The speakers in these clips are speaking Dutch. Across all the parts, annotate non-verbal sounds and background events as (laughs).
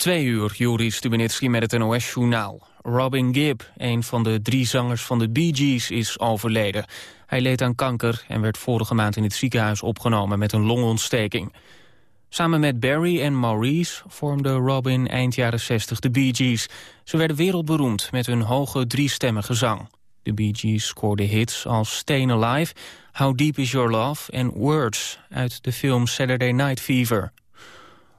Twee uur, Juri Stubenitski met het NOS-journaal. Robin Gibb, een van de drie zangers van de Bee Gees, is overleden. Hij leed aan kanker en werd vorige maand in het ziekenhuis opgenomen met een longontsteking. Samen met Barry en Maurice vormde Robin eind jaren 60 de Bee Gees. Ze werden wereldberoemd met hun hoge driestemmige zang. De Bee Gees scoorden hits als Stayin' Alive, How Deep Is Your Love en Words uit de film Saturday Night Fever.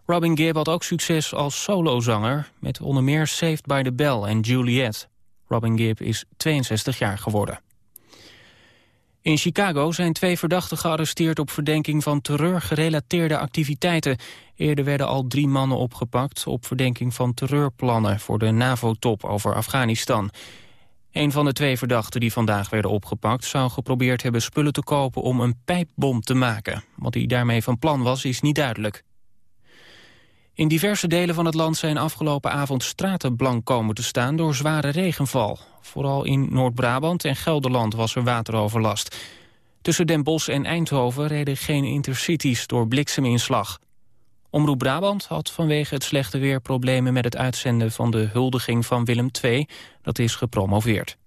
Robin Gibb had ook succes als solozanger... met onder meer Saved by the Bell en Juliet. Robin Gibb is 62 jaar geworden. In Chicago zijn twee verdachten gearresteerd op verdenking van terreurgerelateerde activiteiten. Eerder werden al drie mannen opgepakt op verdenking van terreurplannen voor de NAVO-top over Afghanistan. Een van de twee verdachten die vandaag werden opgepakt zou geprobeerd hebben spullen te kopen om een pijpbom te maken. Wat hij daarmee van plan was is niet duidelijk. In diverse delen van het land zijn afgelopen avond straten blank komen te staan door zware regenval. Vooral in Noord-Brabant en Gelderland was er wateroverlast. Tussen Den Bosch en Eindhoven reden geen intercities door blikseminslag. Omroep Brabant had vanwege het slechte weer problemen met het uitzenden van de huldiging van Willem II. Dat is gepromoveerd.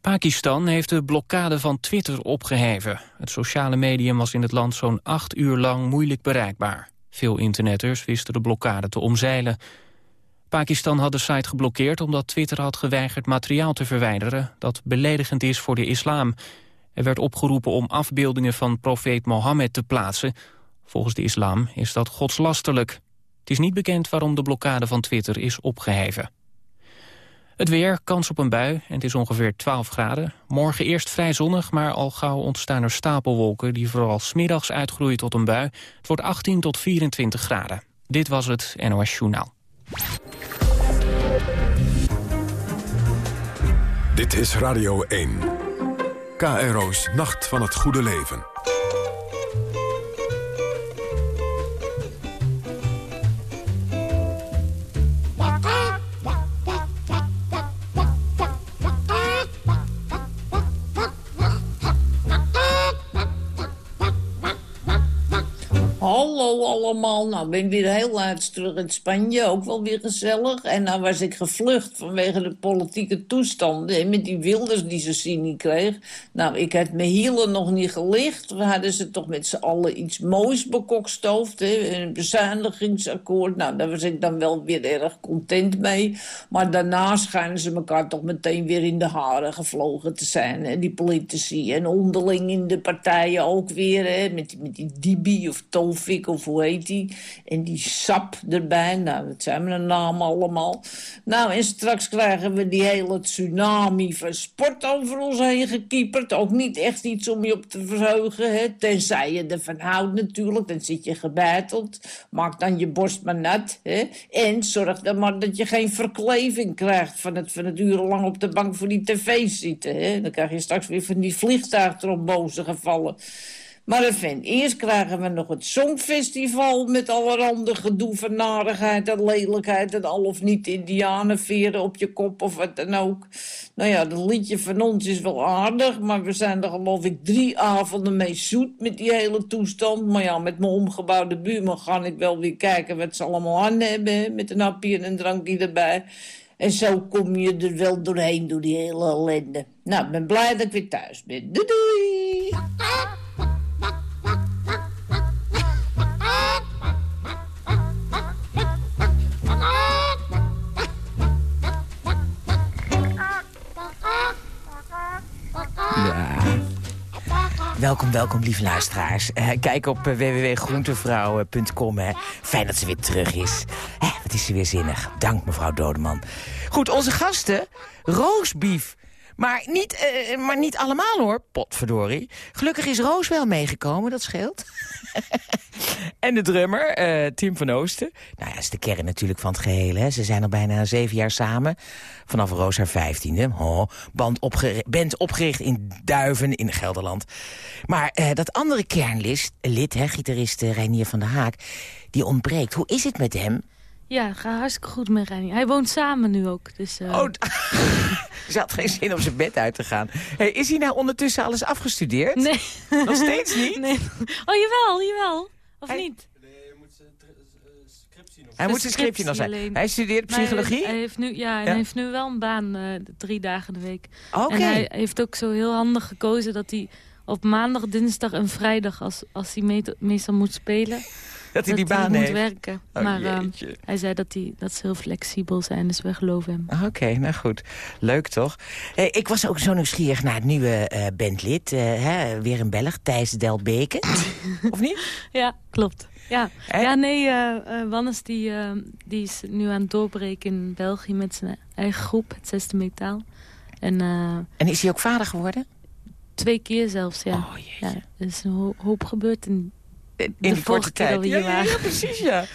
Pakistan heeft de blokkade van Twitter opgeheven. Het sociale medium was in het land zo'n acht uur lang moeilijk bereikbaar. Veel internetters wisten de blokkade te omzeilen. Pakistan had de site geblokkeerd omdat Twitter had geweigerd materiaal te verwijderen dat beledigend is voor de islam. Er werd opgeroepen om afbeeldingen van profeet Mohammed te plaatsen. Volgens de islam is dat godslasterlijk. Het is niet bekend waarom de blokkade van Twitter is opgeheven. Het weer, kans op een bui en het is ongeveer 12 graden. Morgen eerst vrij zonnig, maar al gauw ontstaan er stapelwolken... die vooral smiddags uitgroeien tot een bui. Het wordt 18 tot 24 graden. Dit was het NOS Journaal. Dit is Radio 1. KRO's Nacht van het Goede Leven. Hallo allemaal, nou ben ik weer heel laat terug in Spanje, ook wel weer gezellig. En nou was ik gevlucht vanwege de politieke toestanden en met die Wilders die ze zien kreeg. Nou, ik had mijn hielen nog niet gelicht. We hadden ze toch met z'n allen iets moois bekokstoofd, hè? een bezuinigingsakkoord. Nou, daar was ik dan wel weer erg content mee. Maar daarna schijnen ze elkaar toch meteen weer in de haren gevlogen te zijn, hè? die politici. En onderling in de partijen ook weer, hè? Met, met die Dibi of Of hoe heet die? En die sap erbij. Nou, dat zijn mijn namen allemaal. Nou, en straks krijgen we die hele tsunami van sport over ons heen gekieperd. Ook niet echt iets om je op te verheugen, hè? Tenzij je ervan houdt natuurlijk. Dan zit je gebeiteld. Maak dan je borst maar nat, hè? En zorg dan maar dat je geen verkleving krijgt... van het, van het urenlang op de bank voor die tv zitten, hè? Dan krijg je straks weer van die vliegtuigtrombozen gevallen... Maar enfin, eerst krijgen we nog het Songfestival... met allerhande gedoe van narigheid en lelijkheid... en al of niet indianenveren op je kop of wat dan ook. Nou ja, dat liedje van ons is wel aardig... maar we zijn er geloof ik drie avonden mee zoet met die hele toestand. Maar ja, met mijn omgebouwde buurman ga ik wel weer kijken... wat ze allemaal aan hebben, met een hapje en een drankje erbij... En zo kom je er wel doorheen door die hele ellende. Nou, ik ben blij dat ik weer thuis ben. Doei doei! Welkom, welkom, lieve luisteraars. Uh, kijk op uh. Fijn dat ze weer terug is. Uh, wat is ze weer zinnig. Dank, mevrouw Dodeman. Goed, onze gasten. Roosbief. Maar niet, uh, maar niet allemaal hoor, potverdorie. Gelukkig is Roos wel meegekomen, dat scheelt. (laughs) en de drummer, uh, Tim van Oosten. Nou ja, dat is de kern natuurlijk van het geheel. Hè. Ze zijn al bijna zeven jaar samen. Vanaf Roos haar vijftiende. Band opgeri band opgericht in Duiven in Gelderland. Maar uh, dat andere kernlid, lid, hè, gitarist Reinier van der Haak... die ontbreekt. Hoe is het met hem? Ja, gaat hartstikke goed met Reinier. Hij woont samen nu ook. Dus, uh... Oh, (laughs) ze had geen zin om zijn bed uit te gaan. Hey, is hij nou ondertussen alles afgestudeerd? Nee. Nog steeds niet? (laughs) Nee. Oh, jawel, jawel. Of hij... niet? Nee, je moet Hij moet zijn scriptie nog zijn. alleen. Hij studeert hij- psychologie? Hij, heeft nu, ja, en Ja. hij heeft nu wel een baan eh, drie dagen de week. Oké. En hij heeft ook zo heel handig gekozen dat hij op maandag, dinsdag en vrijdag... als, als hij me- meestal moet spelen, dat hij die baan moet heeft. werken. Oh, maar ehm, hij zei dat, hij, dat ze heel flexibel zijn, dus we geloven hem. Ah, Oké, nou goed. Leuk toch? Hey, ik was ook zo nieuwsgierig naar het nieuwe eh, bandlid. eh, hè, weer een Belg, Thijs Delbeke. (laughs) of niet? Ja, klopt. Ja, ja nee, eh eh, Wannes die, eh, die is nu aan het doorbreken in België met zijn eigen groep, het zesde metaal. En eh, En is hij ook vader geworden? twee keer zelfs, ja. Oh, ja er is een ho- hoop gebeurd in in de die korte tijd. ja, precies, ja. (laughs)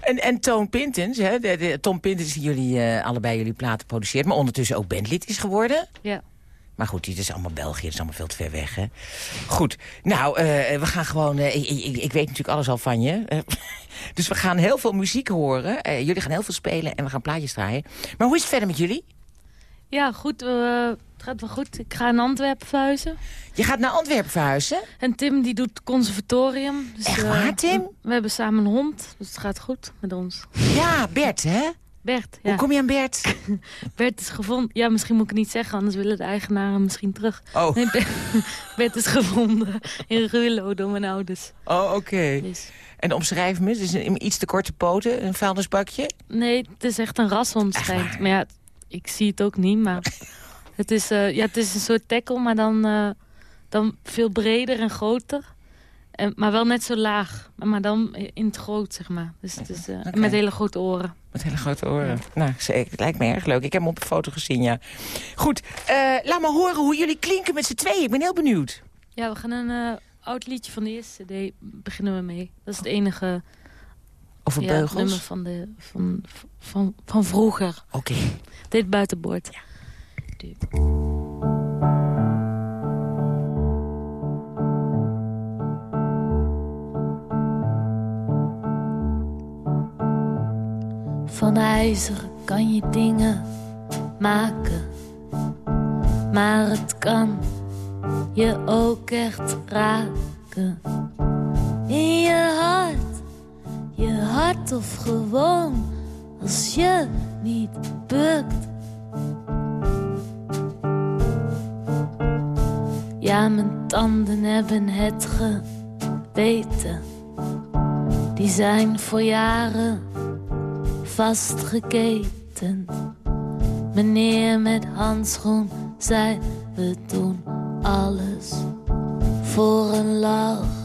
En, en Toon Pintens, hè, de, de- Tom Pintens die jullie eh, allebei jullie platen produceert... maar ondertussen ook bandlid is geworden. Ja. Maar goed, dit is allemaal België, dat is allemaal veel te ver weg, hè. Goed, nou, eh, we gaan gewoon... eh, ik, ik, ik weet natuurlijk alles al van je. (laughs) dus we gaan heel veel muziek horen. Jullie gaan heel veel spelen en we gaan plaatjes draaien. Maar hoe is het verder met jullie? Ja, goed. eh, het gaat wel goed. Ik ga naar Antwerpen verhuizen. Je gaat naar Antwerpen verhuizen? En Tim die doet conservatorium. Dus, Echt eh, waar, Tim? We hebben samen een hond, dus het gaat goed met ons. Ja, Bert, hè? Bert, Hoe kom je aan Bert? (laughs) Bert is gevonden. Ja, misschien moet ik het niet zeggen, anders willen de eigenaren misschien terug. Oh, Nee, Bert, (laughs) Bert is gevonden in Ruurlo door mijn ouders. oh oké. Dus, En omschrijf me, het is een, iets te korte poten, een vuilnisbakje. nee, het is echt een rashond schijnt. Maar ja, ik zie het ook niet, maar (laughs) het is, eh, ja, het is een soort tackle, maar dan, eh, dan veel breder en groter. En, maar wel net zo laag, maar dan in het groot, zeg maar. Dus het is, eh. Met hele grote oren. Met hele grote oren. Nou, zeker. Het lijkt me erg leuk. Ik heb hem op een foto gezien, ja. Goed, laat maar horen hoe jullie klinken met z'n tweeën. Ik ben heel benieuwd. Ja, we gaan een oud liedje van de eerste CD beginnen we mee. Dat is het enige Over ja, beugels. nummer van, de, van, van, van vroeger. Oké. Dit buitenboord. Van ijzer kan je dingen maken, maar het kan je ook echt raken. In je hart, je hart of gewoon als je niet bukt. Ja, mijn tanden hebben het geweten. Die zijn voor jaren vastgeketen. Meneer met handschoen zei, we doen alles voor een lach.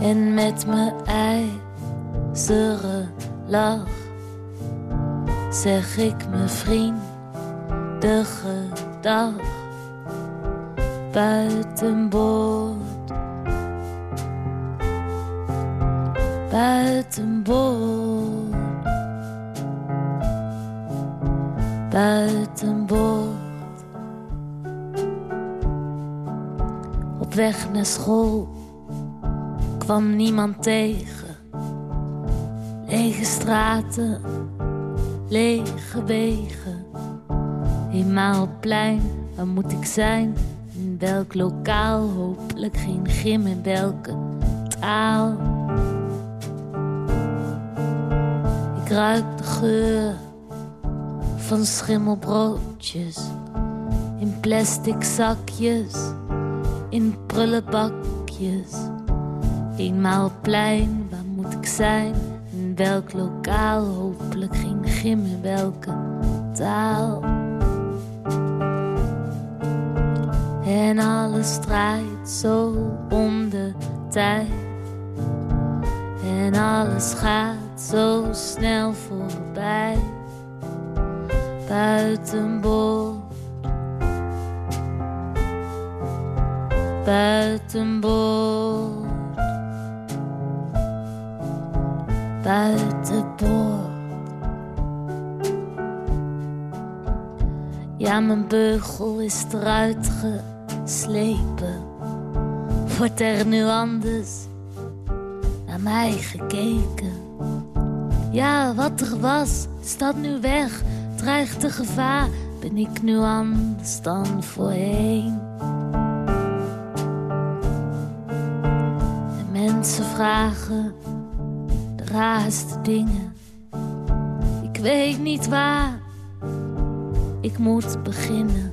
En met mijn ijzeren lach zeg ik mijn vriend de gedag buitenboord. Buitenboord. Buitenboord. Op weg naar school kwam niemand tegen. Lege straten, lege wegen. Eenmaal plein, waar moet ik zijn? In welk lokaal? Hopelijk geen gym in welke taal. Ik ruik de geur van schimmelbroodjes in plastic zakjes, in prullenbakjes. Eenmaal plein, waar moet ik zijn? In welk lokaal? Hopelijk geen gym welke taal. En alles draait zo om de tijd. En alles gaat zo snel voorbij. Buitenboord. Buitenboord. Buitenboord. Ja, mijn beugel is eruit geslepen. Wordt er nu anders naar mij gekeken? Ja, wat er was, is dat nu weg? Dreigt de gevaar? Ben ik nu anders dan voorheen? Mensen vragen raarste dingen. Ik weet niet waar ik moet beginnen.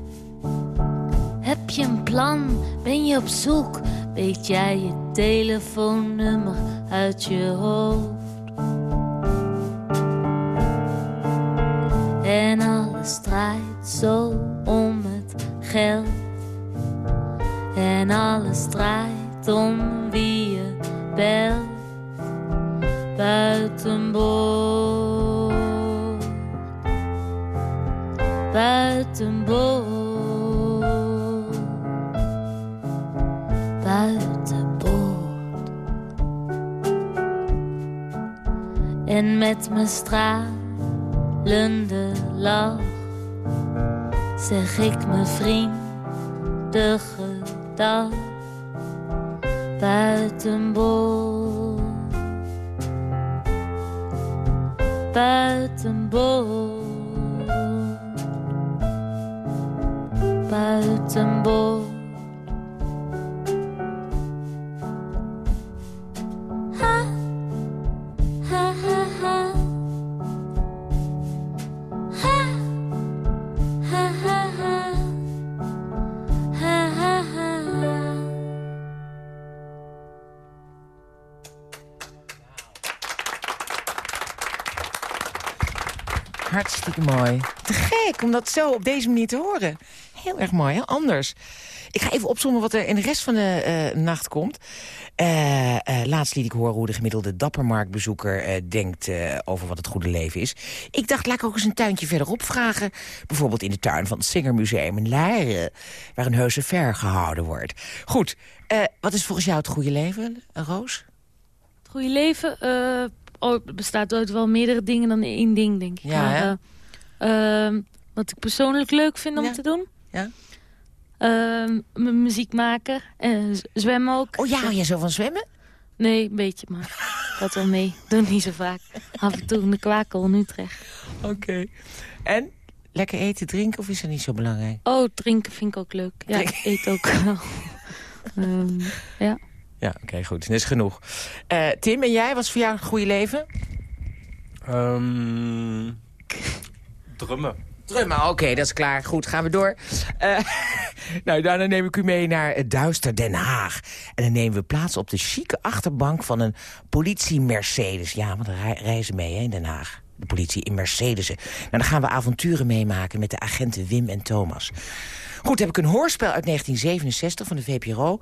Heb je een plan? Ben je op zoek? Weet jij je telefoonnummer uit je hoofd? En alles draait zo om het geld. En alles draait om stralende lach zeg ik mijn vriendige dag buitenboord. Buitenboord. Buitenboord. Hartstikke mooi. Te gek om dat zo op deze manier te horen. Heel erg mooi, hè? Anders. Ik ga even opzommen wat er in de rest van de eh, nacht komt. Eh, eh, laatst liet ik horen hoe de gemiddelde dappermarktbezoeker eh, denkt eh, over wat het goede leven is. Ik dacht, laat ik ook eens een tuintje verderop vragen. Bijvoorbeeld in de tuin van het Singermuseum in Laren. Waar een heuse ver gehouden wordt. Goed, eh, wat is volgens jou het goede leven, Roos? Het goede leven eh, oh, bestaat uit wel meerdere dingen dan één ding, denk ik. Ja, Maar, eh, ehm, wat ik persoonlijk leuk vind om Ja. te doen. Ja. Ehm, muziek maken. en zwemmen ook. Oh ja, hou jij zo van zwemmen? Nee, een beetje, maar (laughs) dat wel mee. Doe niet zo vaak. Af en toe in de kwakel in Utrecht. Oké. En? Lekker eten, drinken of is dat niet zo belangrijk? Oh, drinken vind ik ook leuk. Ja, ik eet ook wel. (laughs) Ehm, ja. Ja, oké, goed. Dat is genoeg. Eh, Tim, en jij? Wat is voor jou het goede leven? Ehm drummen. Drummen, oké, dat is klaar. Goed, gaan we door. Eh, (laughs) nou, daarna neem ik u mee naar het duister Den Haag. En dan nemen we plaats op de chique achterbank van een politie-Mercedes. Ja, want daar rei- reizen mee hè, in Den Haag. De politie in Mercedesen. Nou, dan gaan we avonturen meemaken met de agenten Wim en Thomas. Goed, heb ik een hoorspel uit 1967 van de VPRO.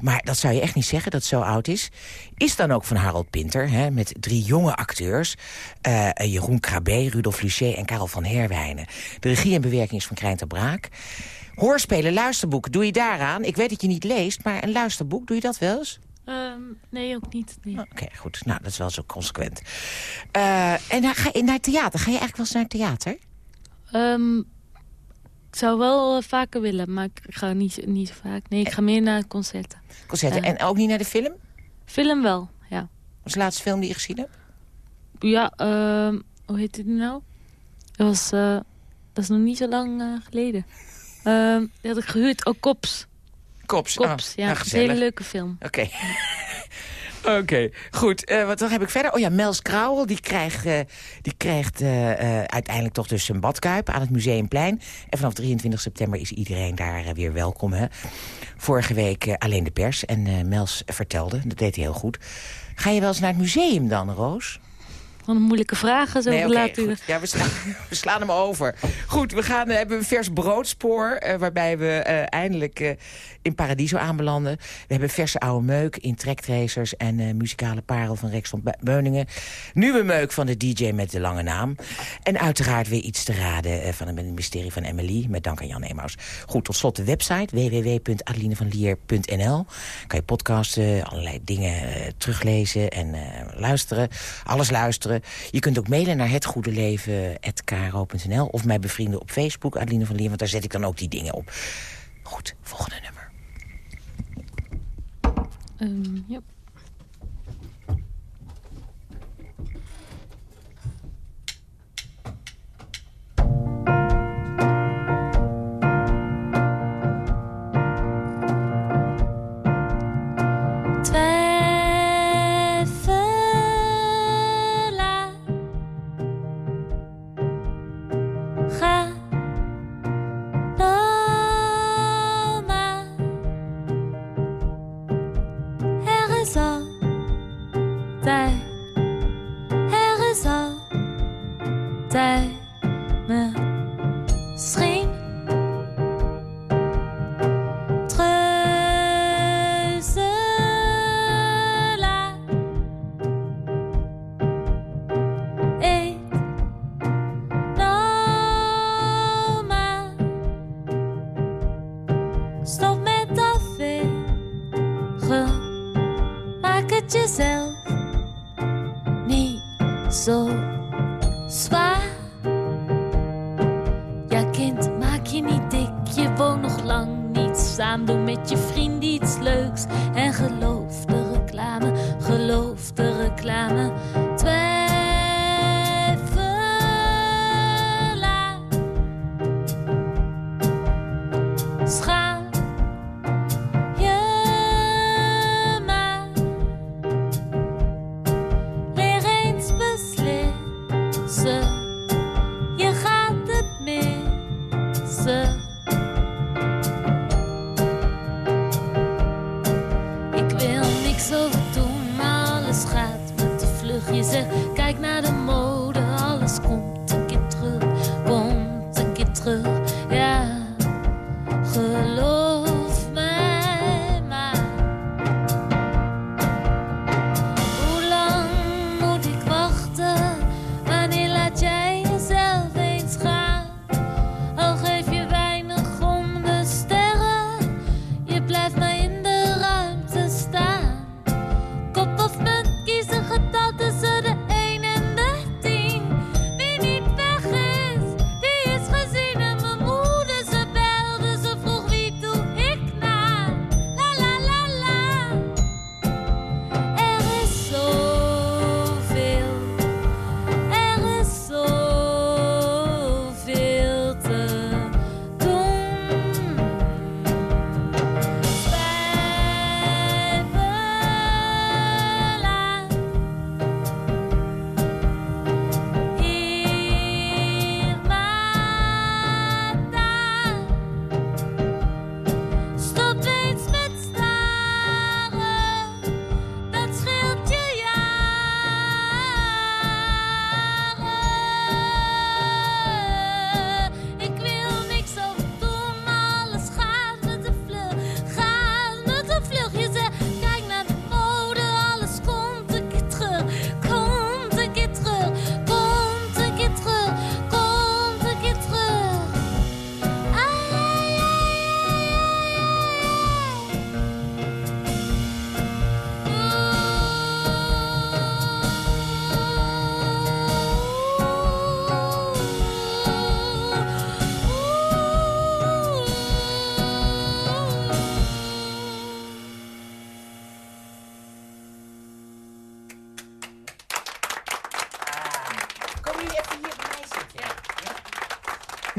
Maar dat zou je echt niet zeggen dat het zo oud is. Is dan ook van Harold Pinter, hè, met drie jonge acteurs. eh, Jeroen Krabbe, Rudolf Luchet en Karel van Herwijnen. De regie en bewerking is van Krijn ter Braak. Hoorspelen, luisterboeken, doe je daaraan? Ik weet dat je niet leest, maar een luisterboek, doe je dat wel eens? Ehm, nee, ook niet. Nee. Oké, goed. Nou, dat is wel zo consequent. Eh, en dan ga je naar theater. Ga je eigenlijk wel eens naar theater? Ehm, ik zou wel eh, vaker willen, maar ik ga niet, niet zo vaak. Nee, ik ga meer naar concerten. Concerten. En ook niet naar de film? Film wel, ja. Wat is de laatste film die je gezien hebt? Ja, ehm, hoe heet het nou? Dat was, eh, dat is nog niet zo lang eh, geleden. (laughs) Ehm, die had ik gehuurd. Oh, Kops. Kops. Kops, Ah, ja. nou, een hele leuke film. Oké. (laughs) (laughs) Oké, goed. Eh, wat dan heb ik verder? Oh ja, Mels Krauwel, die krijgt, eh, die krijgt eh, uiteindelijk toch dus een badkuip aan het Museumplein. En vanaf 23 september is iedereen daar weer welkom. Hè? Vorige week alleen de pers en Mels vertelde, dat deed hij heel goed. Ga je wel eens naar het museum dan, Roos? Een moeilijke vragen zo Nee, laat u. Ja, we slaan, (laughs) we slaan hem over. Goed, we gaan, eh, hebben een vers broodspoor... eh, waarbij we eh, eindelijk in Paradiso aanbelanden. We hebben verse oude meuk in trektracers... en muzikale parel van Rex van Be- Beuningen. Nieuwe meuk van de DJ met de lange naam. En uiteraard weer iets te raden van het mysterie van Emily... met dank aan Jan Emaus. Goed, tot slot de website www.adelinevanlier.nl. Kan je podcasten, allerlei dingen teruglezen en luisteren. Alles luisteren. Je kunt ook mailen naar hetgoedeleven.kro.nl of mij bevrienden op Facebook, Adeline van Lier, want daar zet ik dan ook die dingen op. Goed, volgende nummer. Ehm, ja.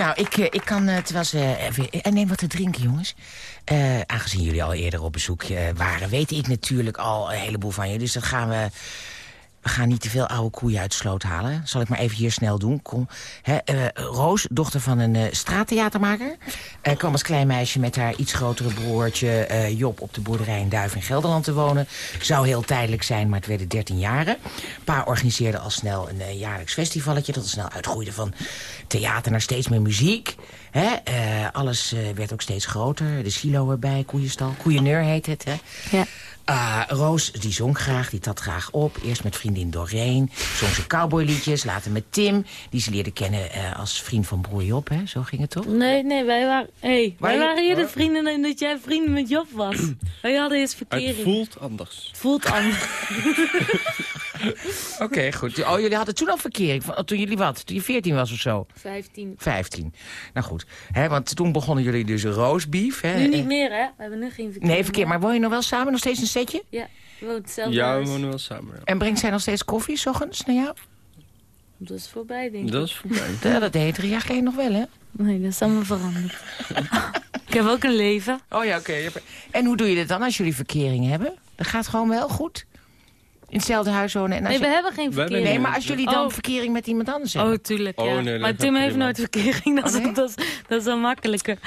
Nou, ik, eh, ik kan, eh, terwijl ze. En neem wat te drinken, jongens. Eh, aangezien jullie al eerder op bezoek eh, waren... weet ik natuurlijk al een heleboel van je. Dus dat gaan we... We gaan niet te veel oude koeien uit de sloot halen. Zal ik maar even hier snel doen. Kom. Eh, Roos, dochter van een eh, straattheatermaker... eh, kwam als klein meisje met haar iets grotere broertje eh, Job... op de boerderij in Duif in Gelderland te wonen. Zou heel tijdelijk zijn, maar het werden 13 jaren. Pa organiseerde al snel een eh, jaarlijks festivalletje... dat al snel uitgroeide van theater naar steeds meer muziek. Hè? eh, alles eh, werd ook steeds groter. De silo erbij, koeienstal. Koeieneur heet het, hè? Ja. Ah, Roos, die zong graag, die tat graag op. Eerst met vriendin Doreen, zong ze cowboyliedjes. Later met Tim, die ze leerde kennen eh, als vriend van broer Job, hè? Zo ging het toch? Nee, nee, wij waren, hey, wij je- waren hier de vrienden en dat jij vrienden met Job was. (clears throat) wij hadden eens verkering. Het voelt anders. Het voelt anders. (laughs) Oké, goed. Oh, jullie hadden toen al verkering, van- toen jullie wat? Toen je 14 was of zo? 15. 15. Nou goed, hè, want toen begonnen jullie dus roosbeef. Hè? Nu niet meer, hè? We hebben nu geen verkering. Nee, verkeer. Maar woon je nog wel samen? Nog steeds een setje? Ja, we wonen hetzelfde Ja, we wonen wel samen. ja. En brengt zij nog steeds koffie, s ochtends, naar jou? Dat is voorbij, denk ik. Dat is voorbij. (laughs) Ja, dat deed je drie jaar geleden nog wel, hè? Nee, dat is allemaal veranderd. ik heb ook een leven. Oh ja, oké. En hoe doe je dat dan als jullie verkering hebben? Dat gaat gewoon wel goed? In hetzelfde huis wonen? En als Nee, we je- hebben geen verkering. Nee, maar als jullie dan Oh. verkering met iemand anders Oh, hebben? tuurlijk, Oh, ja. nee, dat maar Tim heeft nooit verkering. (laughs) Dat is, Oh, nee? dat is, dat is wel makkelijker.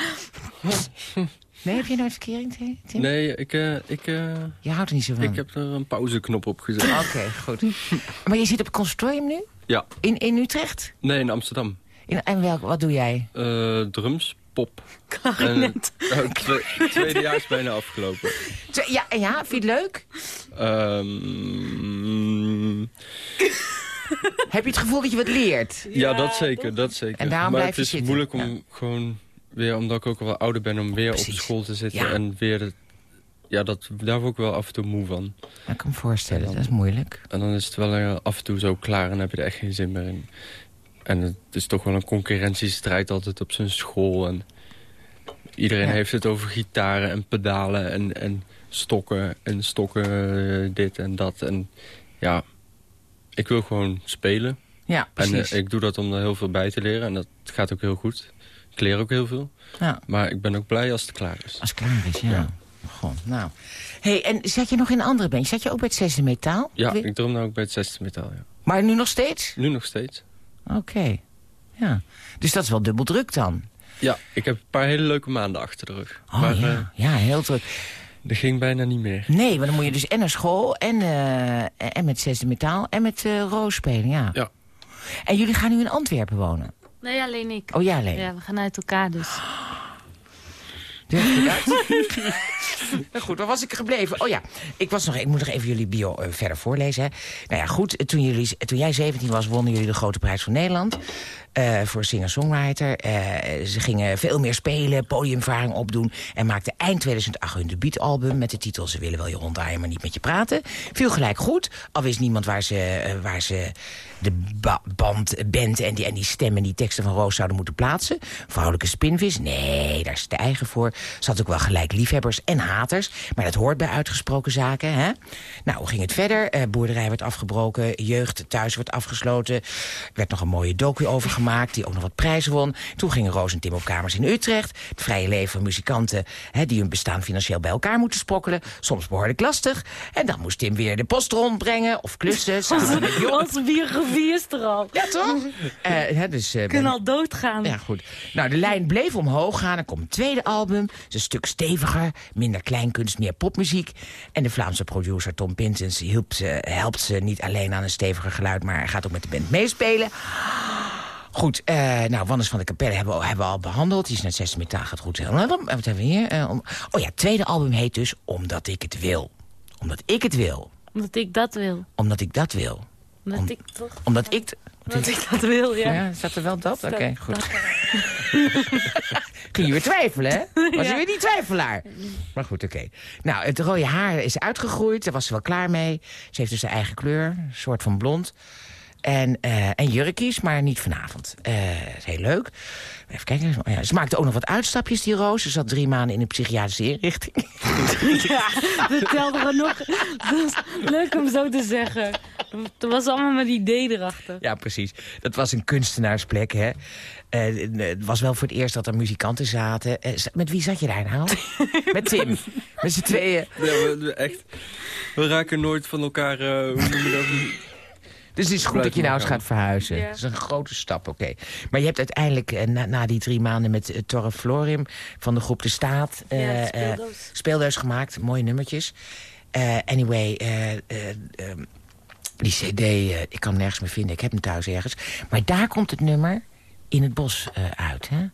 (laughs) Nee, heb je nooit verkering, Tim? Nee, ik, eh, ik, eh, Je houdt er niet zo van. ik heb er een pauzeknop op gezet. Oké, goed. (laughs) Maar je zit op het conservatorium nu? Ja. In, in Utrecht? Nee, in Amsterdam. In, en welk, wat doe jij? Eh, drums, pop. Klarinet. En, twe- (laughs) tweede jaar is bijna afgelopen. Ja, ja, vind je het leuk? Ehm, (laughs) Heb je het gevoel dat je wat leert? ja, dat zeker, dat zeker. En daarom maar blijf het is moeilijk om gewoon weer, omdat ik ook al wat ouder ben, om weer Precies. op school te zitten. Ja. En weer, de- ja, dat, daar word ik wel af en toe moe van. Ik kan me voorstellen, dat is moeilijk. En dan is het wel eh, af en toe zo klaar en dan heb je er echt geen zin meer in. En het is toch wel een concurrentiestrijd altijd op zijn school. En iedereen Ja. heeft het over gitaren en pedalen en, en stokken en stokken eh, dit en dat. En ja, ik wil gewoon spelen. Ja, En precies. eh, ik doe dat om er heel veel bij te leren. En dat gaat ook heel goed. Ik leer ook heel veel. ja, Maar ik ben ook blij als het klaar is. als het klaar is, ja. Ja. Goh, nou. hey, en zat je nog in een andere band? Zat je ook bij het zesde metaal? Ja, ik drum nou ook bij het zesde metaal. Ja. Maar nu nog steeds? Nu nog steeds. Oké. Ja. Dus dat is wel dubbel druk dan? Ja, ik heb een paar hele leuke maanden achter de rug. Oh maar ja. eh, ja, heel druk. dat ging bijna niet meer. Nee, maar dan moet je dus en naar school en, eh, en met zesde metaal en met eh roos spelen, ja. Ja. En jullie gaan nu in Antwerpen wonen? Nee, alleen ik. Oh ja, alleen. Ja, we gaan uit elkaar dus. Dat? (laughs) Nou goed, waar was ik gebleven? Oh ja, ik, was nog, ik moet nog even jullie bio eh, verder voorlezen. Hè. Nou ja, goed, toen, jullie, toen jij 17 was, wonnen jullie de Grote Prijs van Nederland. Eh, voor singer-songwriter. Eh, ze gingen veel meer spelen, podiumervaring opdoen... en maakten eind 2008 hun debuutalbum met de titel... Ze willen wel je ronddraaien, maar niet met je praten. Viel gelijk goed, al wist niemand waar ze, eh, waar ze de ba- band, band en die, en die stemmen en die teksten van Roos zouden moeten plaatsen. Vrouwelijke spinvis? Nee, daar is het eigen voor. Ze had ook wel gelijk liefhebbers en haters. Maar dat hoort bij uitgesproken zaken, hè? Nou, hoe ging het verder? Boerderij werd afgebroken, jeugd thuis werd afgesloten. Er werd nog een mooie docu over gemaakt, die ook nog wat prijzen won. Toen gingen Roos en Tim op kamers in Utrecht. Het vrije leven van muzikanten hè, die hun bestaan financieel bij elkaar moeten sprokkelen. Soms behoorlijk lastig. En dan moest Tim weer de post rondbrengen of klussen. (laughs) samen met Jo- Onze biografie is er al. ja, toch? Hè, dus, eh, kunnen al doodgaan. ja, goed. Nou, de lijn bleef omhoog gaan. Er komt een tweede album. Het is een stuk steviger. Minder kleinkunst, meer popmuziek. En de Vlaamse producer Tom Pintens hielp ze, helpt ze niet alleen aan een steviger geluid... maar gaat ook met de band meespelen. Goed, eh, nou, Wannes van de Capelle hebben we, hebben we al behandeld. Die is het zesde metaal, gaat goed. En Wat hebben we hier? Eh, om- oh ja, het tweede album heet dus Omdat ik het wil. Omdat ik het wil. Omdat ik dat wil. Omdat ik dat wil. Omdat Om- ik toch... Omdat ik... Omdat ik dat wil, ja. Ja, staat er wel dat? Oké, goed. dat- Ging (laughs) je weer twijfelen, hè? (laughs) Was je weer die twijfelaar? (laughs) Maar goed, oké. Nou, het rode haar is uitgegroeid. Daar was ze wel klaar mee. Ze heeft dus haar eigen kleur. Een soort van blond. En, eh, en jurkies, maar niet vanavond. Eh, is heel leuk. Even kijken. Oh ja, ze maakte ook nog wat uitstapjes, die Roos. Ze zat drie maanden in een psychiatrische inrichting. (laughs) Ja, dat telde er nog. Dat is leuk om zo te zeggen. Er was allemaal met idee erachter. Ja, precies. Dat was een kunstenaarsplek, hè. Eh, het was wel voor het eerst dat er muzikanten zaten. Met wie zat je daar nou? (laughs) met Tim. Met z'n tweeën. Ja, we, we echt, we raken nooit van elkaar, eh, hoe noem je dat? (laughs) Dus het is goed dat je nou eens gaat verhuizen. Ja. Dat is een grote stap, oké. Maar je hebt uiteindelijk, eh, na, na die drie maanden met uh, Torre Florim... van de groep De Staat, eh, Ja, eh, speeldoos. speeldoos gemaakt. Mooie nummertjes. Eh, anyway, eh, eh, ehm, die cd, ik kan hem nergens meer vinden. Ik heb hem thuis ergens. Maar daar komt het nummer In het Bos eh, uit, hè?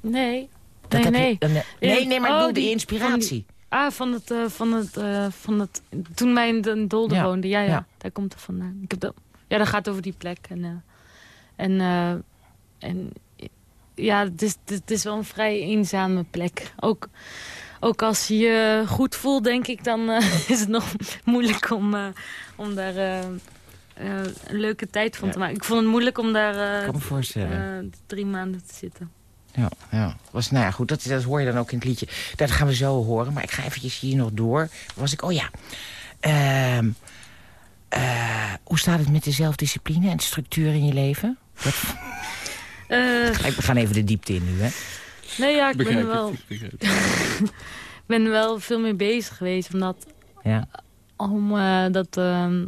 Nee. Dat nee, je- nee. nee, maar ik Oh, bedoel de die- inspiratie. Ah, van het, eh, van het, eh, van het... Toen wij in de Dolder Ja, woonden. Ja, ja, ja. Daar komt het vandaan. Ik heb dat, ja, dat gaat over die plek. En, eh, en, eh, en ja, het is, het is wel een vrij eenzame plek. Ook, ook als je je goed voelt, denk ik, dan eh, (laughs) is het nog moeilijk om, om daar een leuke tijd van Ja. te maken. Ik vond het moeilijk om daar kan me voorstellen. drie maanden te zitten. Ja, ja. Was, nou ja, goed, dat, dat hoor je dan ook in het liedje. Dat gaan we zo horen, maar ik ga eventjes hier nog door. Was ik, oh ja. Ehm, eh, hoe staat het met de zelfdiscipline en de structuur in je leven? Eh, we gaan even de diepte in nu, hè? nee, ja, ik ben Begrijp er wel, (laughs) ik, ben wel veel mee bezig geweest. Omdat Ja. om eh, dat ehm,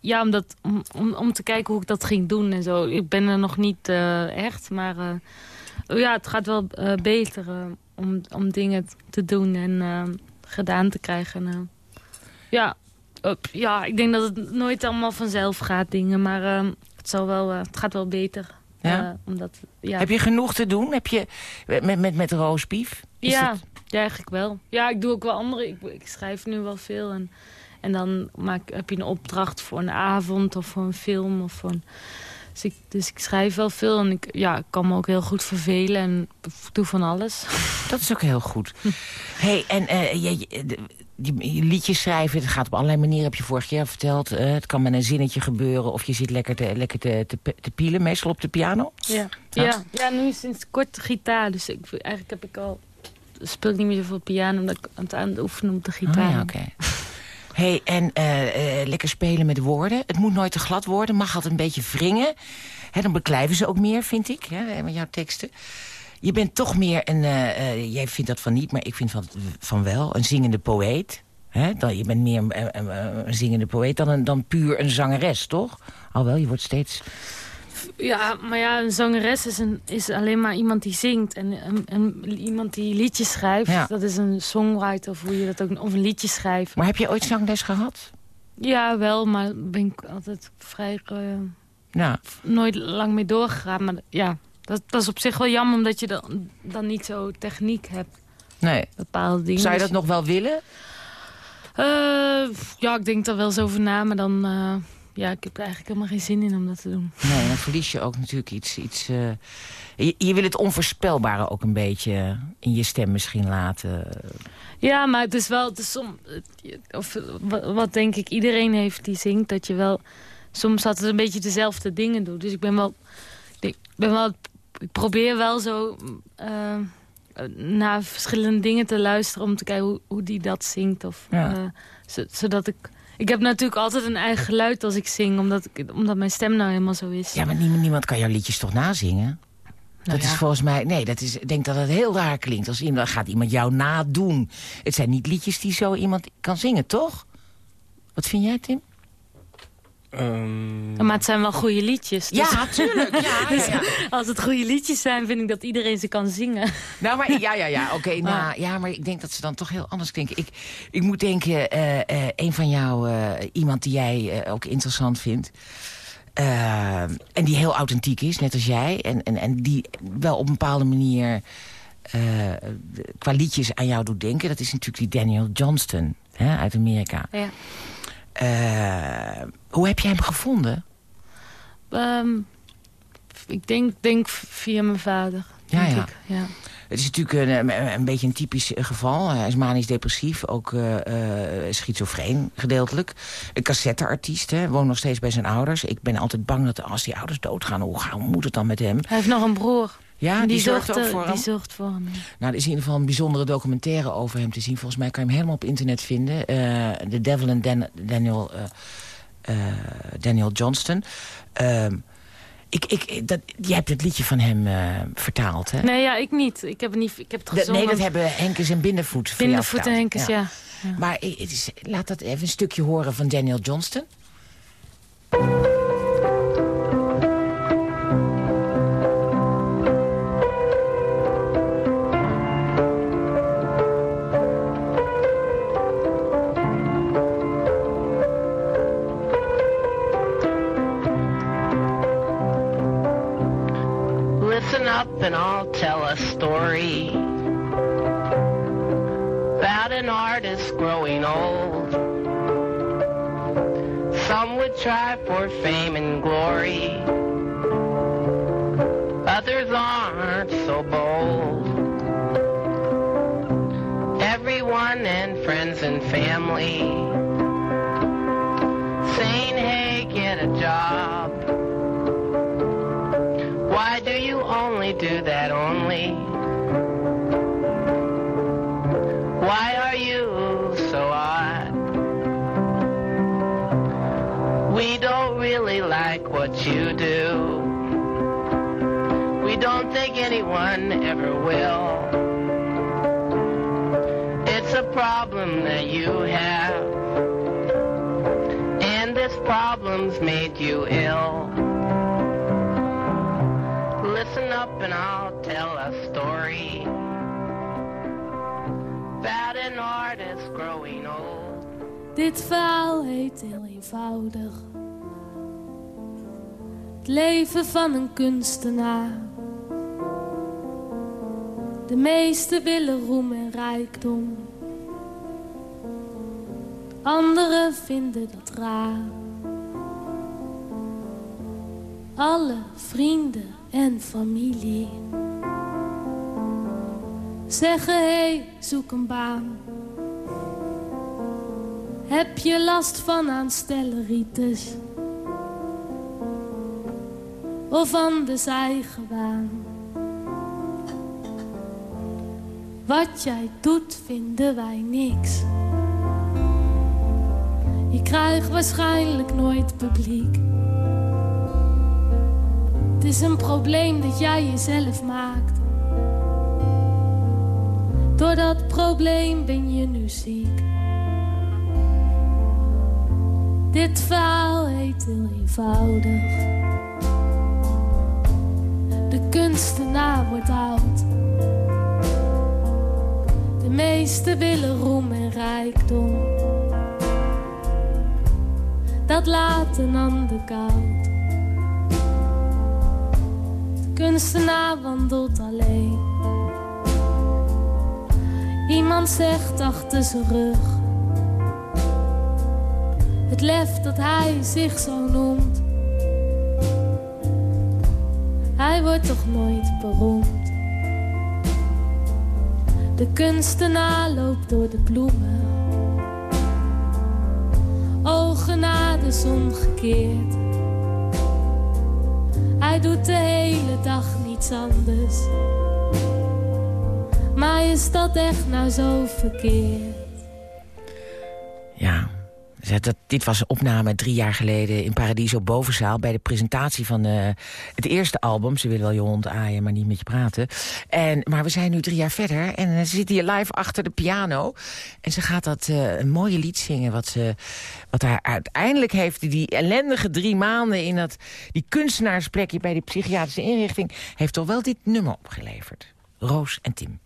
ja om, dat, om, om, om te kijken hoe ik dat ging doen en zo ik ben er nog niet eh, echt maar eh, ja het gaat wel eh, beter om, om dingen te doen en ehm, gedaan te krijgen. En, ja, up, ja, ik denk dat het nooit allemaal vanzelf gaat, dingen. Maar ehm, het, zal wel, eh, het gaat wel beter. Ja? Eh, omdat, ja, Heb je genoeg te doen? Heb je met, met, met roosbief? Is ja, dat- ja, eigenlijk wel. Ja, ik doe ook wel andere. Ik, ik schrijf nu wel veel. En, en dan maak, heb je een opdracht voor een avond of voor een film. Of voor een, dus, ik, dus ik schrijf wel veel. En ik, ja, ik kan me ook heel goed vervelen. En doe van alles. Dat is ook heel goed. (laughs) hey, en eh, je, die, je liedjes schrijven, het gaat op allerlei manieren, heb je vorig jaar verteld. Eh, het kan met een zinnetje gebeuren of je zit lekker te, lekker te, te, te pielen, meestal op de piano. Ja, Ja. ja. ja nu sinds kort gitaar. Dus ik, eigenlijk heb ik al... Speel ik niet meer zoveel piano, omdat ik aan het, aan het oefenen op de gitaar. Oh, ja, oké. (laughs) hey, en eh, eh, lekker spelen met woorden. Het moet nooit te glad worden, mag altijd een beetje wringen. Hè, dan beklijven ze ook meer, vind ik, hè, met jouw teksten. Je bent toch meer een, eh, eh, jij vindt dat van niet, maar ik vind van, van wel, een zingende poëet. Hè? Dan, je bent meer een, een- een zingende poëet dan, een, dan puur een zangeres, toch? Alhoewel, je wordt steeds... Ja, maar ja, een zangeres is, een, is alleen maar iemand die zingt. En een, een- iemand die liedjes schrijft, Ja. dat is een songwriter of hoe je dat ook... Of een liedje schrijft. Maar heb je ooit zangles gehad? Ja, wel, maar ben ik altijd vrij... eh, Nou, nooit lang mee doorgegaan. Maar ja, dat, dat is op zich wel jammer, omdat je dan, dan niet zo techniek hebt. nee. Bepaalde dingen. Zou je Dus- dat nog wel willen? Eh, ja, ik denk daar wel eens over na, maar dan... eh, ja, ik heb er eigenlijk helemaal geen zin in om dat te doen. Nee, dan verlies je ook natuurlijk iets... iets eh, je, je wil het onvoorspelbare ook een beetje in je stem misschien laten. Ja, maar het is wel... Het is som, of, wa- wat denk ik iedereen heeft die zingt, dat je wel soms altijd een beetje dezelfde dingen doet. Dus ik ben wel... Ik, ben wel, ik probeer wel zo eh, naar verschillende dingen te luisteren... om te kijken hoe, hoe die dat zingt. Of, Ja. eh, zo- zodat ik... Ik heb natuurlijk altijd een eigen geluid als ik zing, omdat, ik, omdat mijn stem nou helemaal zo is. Ja, maar niemand, niemand kan jouw liedjes toch nazingen? Dat Nou is volgens mij... Nee, dat is, ik denk dat het heel raar klinkt. Als iemand, gaat iemand jou nadoen. Het zijn niet liedjes die zo iemand kan zingen, toch? Wat vind jij, Tim? Ehm, Maar het zijn wel goede liedjes. Dus Ja, tuurlijk. Ja, ja, ja. als het goede liedjes zijn, vind ik dat iedereen ze kan zingen. Nou, maar ja, ja, ja, (laughs) oké. nou, ja, maar ik denk dat ze dan toch heel anders klinken. Ik, ik moet denken, eh, eh, een van jou, eh, iemand die jij eh, ook interessant vindt... en die heel authentiek is, net als jij... en, en, en die wel op een bepaalde manier eh, qua liedjes aan jou doet denken... dat is natuurlijk die Daniel Johnston hè, uit Amerika. Ja. Eh, hoe heb jij hem gevonden? Ehm, ik denk, denk via mijn vader. Ja, ja. Ik. ja. Het is natuurlijk een, een, beetje een typisch eh, geval. Hij is manisch depressief, ook eh, schizofreen gedeeltelijk. Een cassetteartiest, hè, woont nog steeds bij zijn ouders. Ik ben altijd bang dat als die ouders doodgaan, hoe, gaan- hoe moet het dan met hem? Hij heeft nog een broer. Ja, En die, zorgt ook eh, voor die hem. zorgt voor hem. ja. Nou, er is in ieder geval een bijzondere documentaire over hem te zien. Volgens mij kan je hem helemaal op internet vinden. Eh, The Devil and Dan- Daniel, eh, Daniel Johnston. Ehm, ik, ik, dat, jij hebt het liedje van hem vertaald, hè? Nee, ja, ik niet. Ik heb het, niet, ik heb het gezongen. nee, dat hebben Henkes en Bindervoet voor jou Bindervoet en. Henkes, Ja. ja. Maar i- het is, laat dat even een stukje horen van Daniel Johnston. And I'll tell a story about an artist growing old. Some would try for fame and glory, others aren't so bold. Everyone and friends and family saying, hey, get a job. Do that only? Why are you so odd? We don't really like what you do. We don't think anyone ever will. It's a problem that you have. And this problem's made you ill. Tell a story artist growing old. Dit verhaal heet heel eenvoudig. Het leven van een kunstenaar. De meesten willen roem en rijkdom. Anderen vinden dat raar. Alle vrienden en familie zeggen hey, zoek een baan. Heb je last van aanstelleritis? Of anders eigen waan? Wat jij doet vinden wij niks. Je krijgt waarschijnlijk nooit publiek. Het is een probleem dat jij jezelf maakt. Door dat probleem ben je nu ziek. Dit verhaal heet heel eenvoudig. De kunstenaar wordt oud. De meesten willen roem en rijkdom. Dat laat een ander koud. De kunstenaar wandelt alleen. Iemand zegt achter zijn rug. Het lef dat hij zich zo noemt. Hij wordt toch nooit beroemd. De kunstenaar loopt door de bloemen. Ogen naar de zon gekeerd. Hij doet de hele dag niets anders. Maar is dat echt nou zo verkeerd? Ja, dit was een opname drie jaar geleden in Paradiso Bovenzaal... bij de presentatie van uh, het eerste album. Ze willen wel je hond aaien, maar niet met je praten. En, maar we zijn nu drie jaar verder en ze zit hier live achter de piano. En ze gaat dat uh, een mooie lied zingen... wat, ze, wat haar uiteindelijk heeft die ellendige drie maanden... in dat, die kunstenaarsplekje bij die psychiatrische inrichting... heeft toch wel dit nummer opgeleverd. Roos en Tim.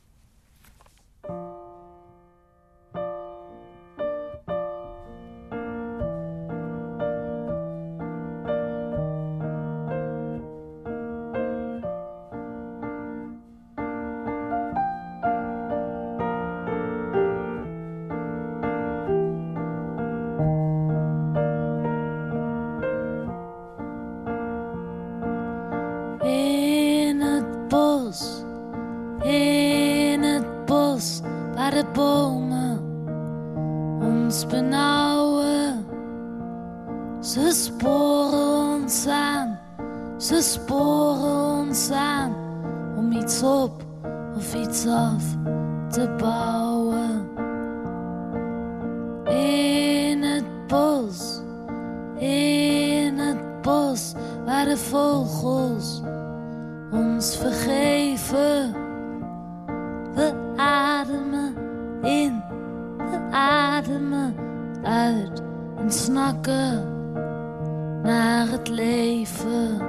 naar het leven.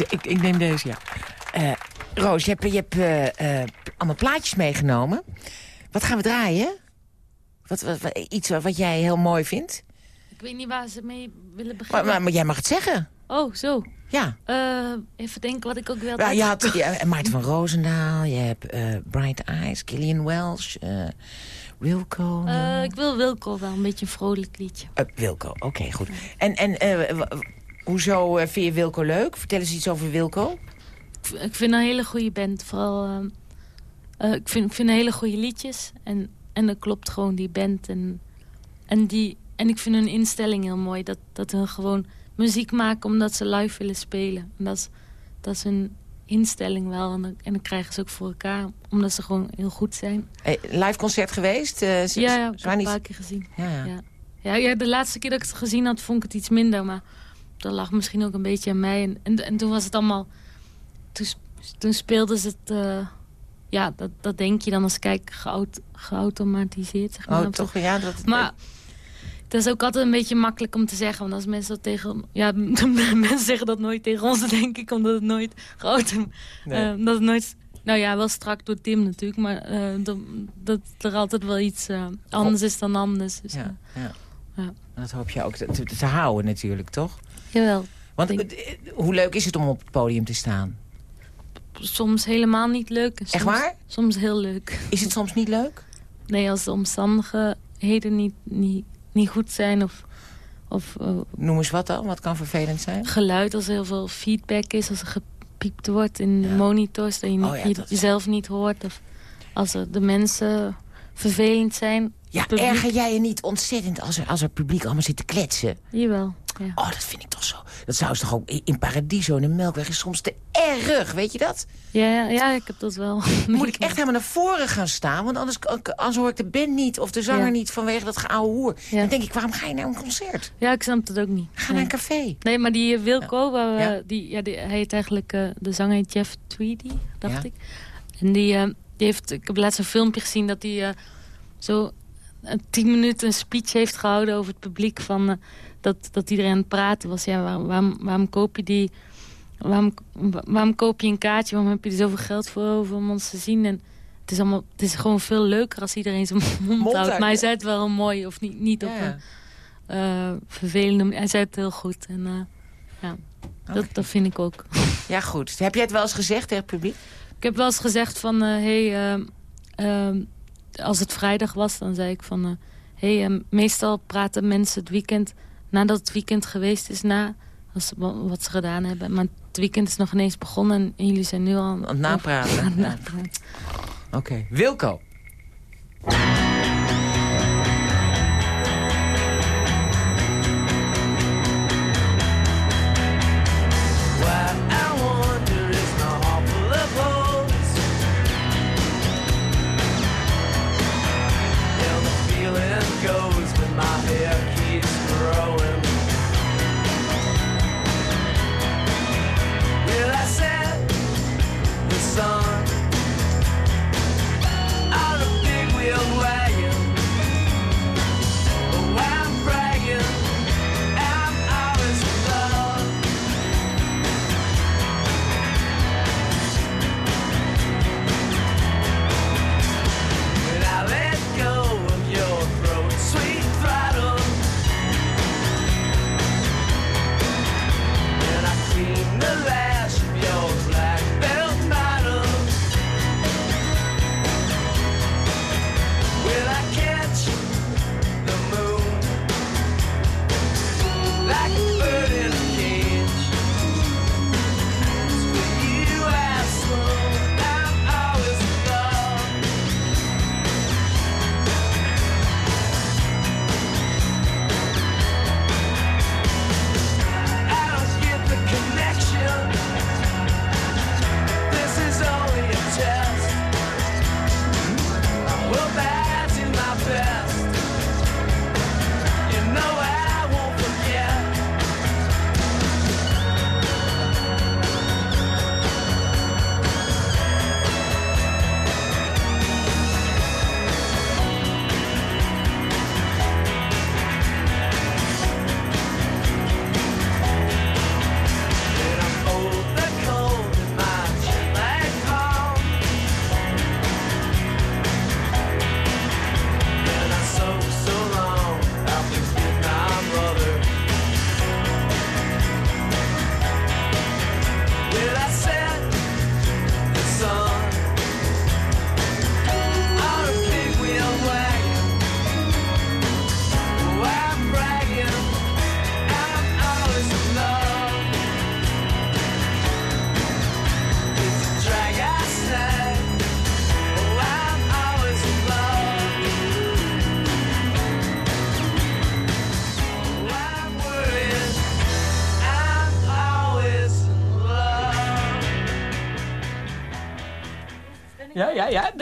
Ik, ik neem deze, ja. Eh, Roos, je hebt, je hebt eh, eh, allemaal plaatjes meegenomen. Wat gaan we draaien? Wat, wat, wat- iets wat, jij heel mooi vindt? Ik weet niet waar ze mee willen beginnen. maar, maar jij mag het zeggen. Oh, zo. Ja. Even denken wat ik ook wel... ja je had ja, Maarten van Roosendaal, je hebt Bright Eyes, Killian Welsh, Wilco. Ik wil Wilco wel een beetje een vrolijk liedje. Wilco, oké, goed. En, en hoezo eh, vind je Wilco leuk? Vertel eens iets over Wilco. Ik vind een hele goede band. Vooral, ehm, eh, ik, vind, ik vind hele goede liedjes. En, en dat klopt gewoon, die band. En, en, die, en ik vind hun instelling heel mooi. Dat, dat hun gewoon muziek maken omdat ze live willen spelen. En dat is, dat is hun instelling wel. En, dan- en dan krijgen ze ook voor elkaar. Omdat ze gewoon heel goed zijn. Eh, live concert geweest? Eh, Ja, ja ik heb een paar keer gezien. Ja, ja. Ja. Ja, ja, de laatste keer dat ik het gezien had, vond ik het iets minder. Maar dat lag misschien ook een beetje aan mij. En, en, en toen was het allemaal... Toen, toen speelden ze het... eh, ja, dat, dat denk je dan als kijk geaut, geautomatiseerd. Zeg maar. Oh, toch? Ja, dat, Maar dat is ook altijd een beetje makkelijk om te zeggen. Want als mensen dat tegen... Ja, (laughs) (laughs) mensen zeggen dat nooit tegen ons, denk ik. Omdat het nooit. Nee. eh, het nooit... Nou ja, wel strak door Tim natuurlijk. Maar eh, dat, dat er altijd wel iets anders is dan anders. Dus, ja, ja. ja. Dat hoop je ook te houden natuurlijk, toch? Jawel. Want Denk- eh, hoe leuk is het om op het podium te staan? Soms helemaal niet leuk. en Echt soms- waar? Soms heel leuk. Is het soms niet leuk? Nee, als de omstandigheden niet, niet, niet goed zijn of, of eh, Noem eens wat dan, wat kan vervelend zijn? geluid, als er heel veel feedback is, als er gepiept wordt in de monitors, dat je niet, Oh ja, je- dat- jezelf niet hoort. Of als er de mensen vervelend zijn. Ja, publiek- erger jij je niet ontzettend als er, als er publiek allemaal zit te kletsen? Jawel, ja. Oh, dat vind ik toch zo. Dat zou ze toch ook in- Paradiso in de Melkweg is soms te erg, weet je dat? Ja, ja, ja, ik heb dat wel. Moet ik echt helemaal naar voren gaan staan, want anders, anders hoor ik de band niet of de zanger Ja. niet vanwege dat geouwe hoer. Dan denk ik, waarom ga je naar een concert? Ja, ik snap het ook niet. Ga Nee. naar een café. Nee, maar die eh, Wilco, waar we- Ja. die, ja, die, hij heet eigenlijk, eh, de zanger heet Jeff Tweedy, dacht ik. En die, eh, die heeft, ik heb laatst een filmpje gezien dat hij eh, zo tien minuten een speech heeft gehouden over het publiek. Van, eh, dat, dat iedereen aan het praten was. Ja, waarom, waarom, waarom koop je die... Waarom, waarom koop je een kaartje? Waarom heb je er zoveel geld voor over om ons te zien? En het is, allemaal, het is gewoon veel leuker als iedereen zijn mond, Mond houdt. uit, Maar hij zei het wel mooi. Of niet, niet op een eh, vervelende. Hij zei het heel goed. En, eh, ja, dat, dat vind ik ook. Ja, goed. Heb jij het wel eens gezegd tegen het publiek? Ik heb wel eens gezegd van... eh, hey, ehm, als het vrijdag was, dan zei ik van... eh, hey, meestal praten mensen het weekend... nadat het weekend geweest is, na als, wat ze gedaan hebben. Maar het weekend is nog ineens begonnen... en jullie zijn nu al Aan het napraten. Oké. Wilco.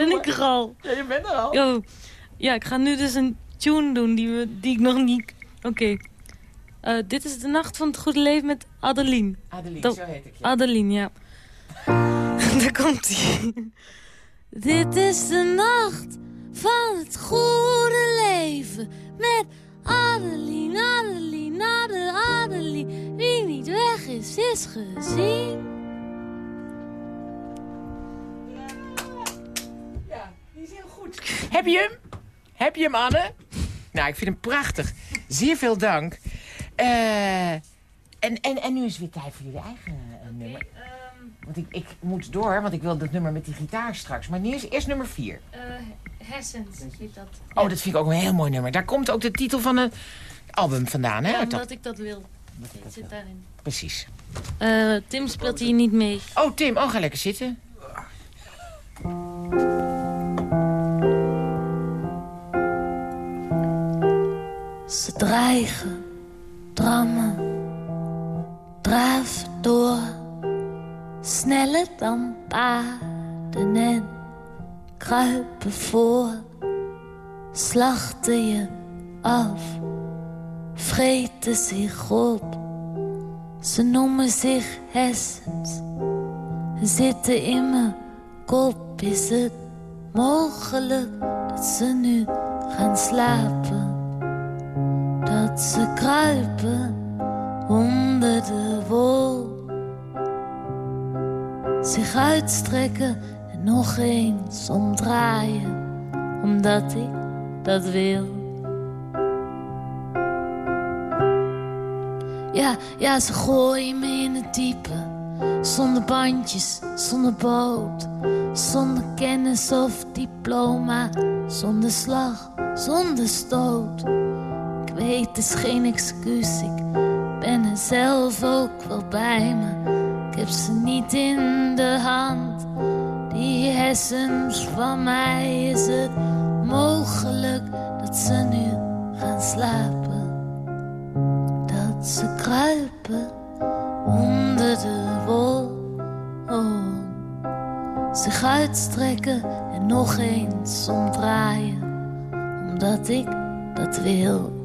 Ben ik er al? Ja, je bent er al. Yo. Ja, ik ga nu dus een tune doen die, we, die ik nog niet... Oké. Eh, dit is de nacht van het goede leven met Adeline. Adeline, Dat- zo heet ik. Ja. Adeline, ja. (laughs) Daar komt ie. Dit is de nacht van het goede leven met Adeline, Adeline, Adeline, Adeline. Wie niet weg is, is gezien. Heb je hem? Heb je hem, Anne? Nou, ik vind hem prachtig. Zeer veel dank. Eh, en, en, en nu is het weer tijd voor jullie eigen eh, nummer. Want ik, ik moet door, want ik wil dat nummer met die gitaar straks. Maar nu is eerst nummer vier. Hersens, heet dat. Oh, dat vind ik ook een heel mooi nummer. Daar komt ook de titel van het album vandaan, hè? Ja, omdat ik dat wil. Zit daarin. Precies. Tim speelt hier niet mee. Oh, Tim, oh, ga lekker zitten. Ze dreigen, drammen, draven door. Sneller dan paarden en kruipen voor. Slachten je af, vreten zich op. Ze noemen zich hersens, zitten in mijn kop. Is het mogelijk dat ze nu gaan slapen? Ze kruipen onder de wol. Zich uitstrekken en nog eens omdraaien, omdat ik dat wil. Ja, ja, ze gooien me in het diepe. Zonder bandjes, zonder boot. Zonder kennis of diploma. Zonder slag, zonder stoot. Weet, is geen excuus. Ik ben er zelf ook wel bij me. Ik heb ze niet in de hand. Die hersens van mij is het mogelijk dat ze nu gaan slapen. Dat ze kruipen onder de wol. Zich uitstrekken en nog eens omdraaien. Omdat ik dat wil.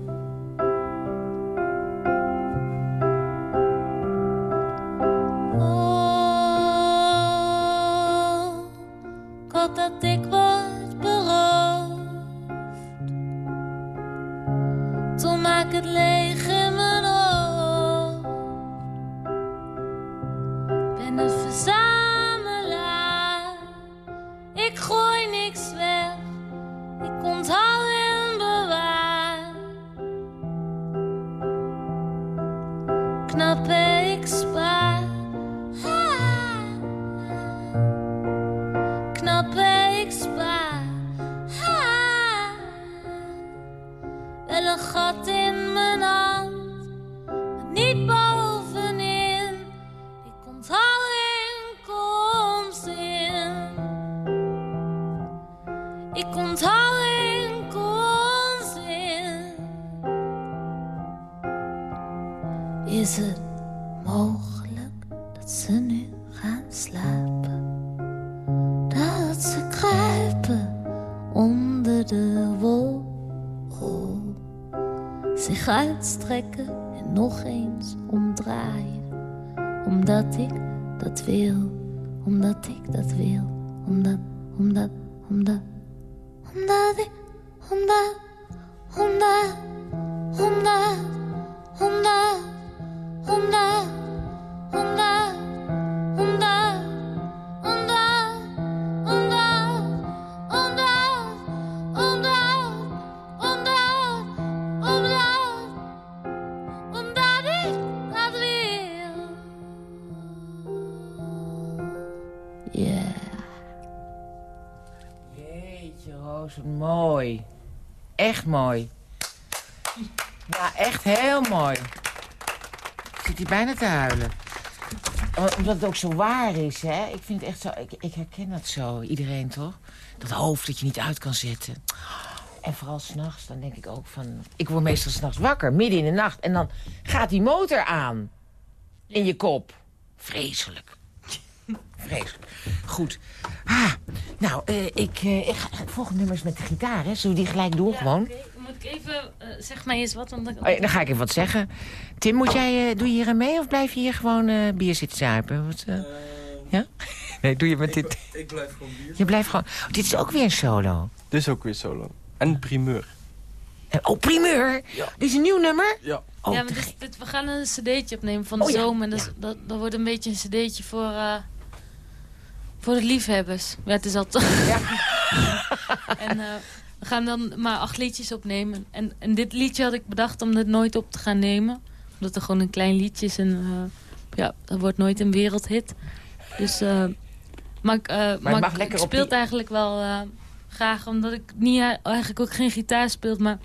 En nog eens omdraaien. Omdat ik dat wil, zo waar is, hè. Ik vind het echt zo... Ik, ik herken dat zo, iedereen, toch? Dat hoofd dat je niet uit kan zetten. En vooral s'nachts, dan denk ik ook van... Ik word meestal s'nachts wakker, midden in de nacht. En dan gaat die motor aan. In je kop. Vreselijk. (laughs) Vreselijk. Goed. Ah, Nou, eh, ik, eh, ik ga het volgende nummers met de gitaar, hè. Zullen we die gelijk doen, gewoon? Ik even... eh, zeg maar eens wat, want dan... Oh, ja, dan ga ik even wat zeggen. Tim, moet jij, eh, doe je hier aan mee of blijf je hier gewoon eh, bier zitten zuipen? Wat, eh, ja? (laughs) Nee, doe je met dit... Ik blijf gewoon bier. Je blijft gewoon... Oh, dit is ook weer een solo. Dit is ook weer solo. En primeur. Eh, Oh, primeur! Dit is een nieuw nummer? Ja. Oh, ja, maar dit, we gaan een cd'tje opnemen van de Oh ja, zomer. En dat, ja. dat, dat wordt een beetje een cd'tje voor, eh, voor de liefhebbers. Ja, het is altijd... (laughs) en eh, we gaan dan maar acht liedjes opnemen. En, en dit liedje had ik bedacht om het nooit op te gaan nemen. Omdat het gewoon een klein liedje is. En eh, ja, dat wordt nooit een wereldhit. Dus... eh, maar ik, eh, maar mag ik- lekker ik op speel het die- eigenlijk wel graag. Omdat ik niet, eigenlijk ook geen gitaar speel. Maar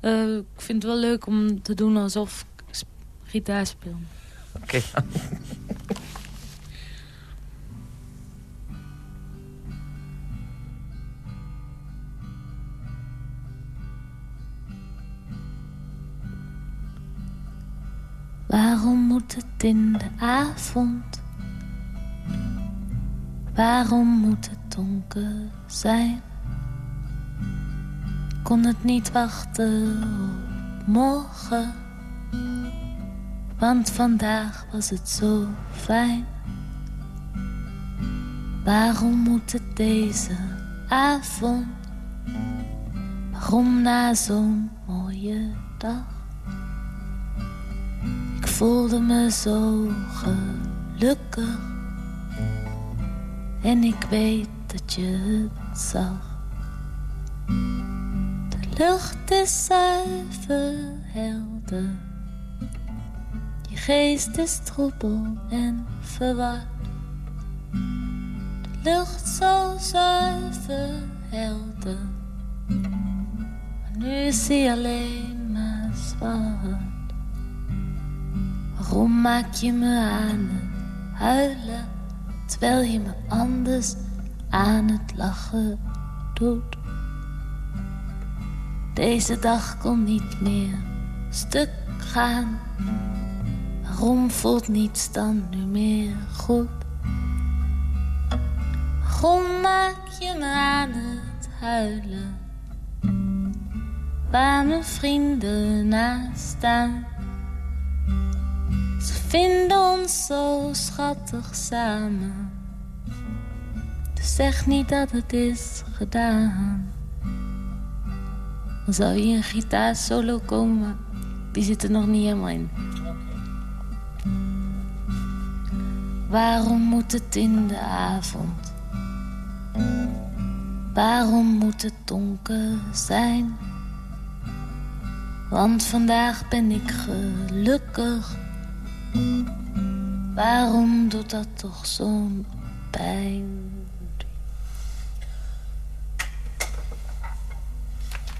ik vind het wel leuk om te doen alsof ik gitaar speel. Oké. (laughs) Waarom moet het in de avond? Waarom moet het donker zijn? Kon het niet wachten op morgen? Want vandaag was het zo fijn. Waarom moet het deze avond? Waarom na zo'n mooie dag? Voelde me zo gelukkig. En ik weet dat je het zag. De lucht is zuiver helder. Je geest is troebel en verward. De lucht zo zuiver helder. Maar nu hij alleen maar zwart. Waarom maak je me aan het huilen terwijl je me anders aan het lachen doet? Deze dag kon niet meer stuk gaan. Waarom voelt niets dan nu meer goed? Waarom maak je me aan het huilen? Waar mijn vrienden naast staan. Vinden ons zo schattig samen. Dus zeg niet dat het is gedaan. Dan zou hier een gitaarsolo komen, die zit er nog niet helemaal in. Waarom moet het in de avond? Waarom moet het donker zijn? Want vandaag ben ik gelukkig. Waarom doet dat toch zo'n pijn?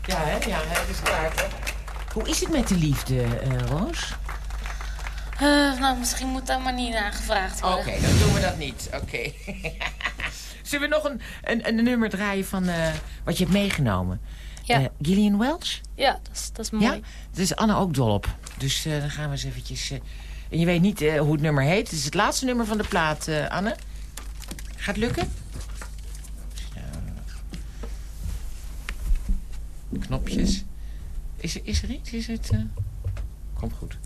Ja, hè? Ja, dat is klaar. Hoe is het met de liefde, eh, Roos? Eh, nou, misschien moet daar maar niet naar gevraagd Oké, worden. dan doen we dat niet. Oké. (laughs) Zullen we nog een, een, een nummer draaien van eh, wat je hebt meegenomen? Ja. Gillian Welch? Ja, dat is, dat is mooi. Ja? Daar is Anne ook dol op. Dus dan gaan we eens eventjes... en je weet niet eh, hoe het nummer heet. Het is het laatste nummer van de plaat, eh, Anne. Gaat lukken? Knopjes. Is, er- is er iets? Is het... eh, Komt goed.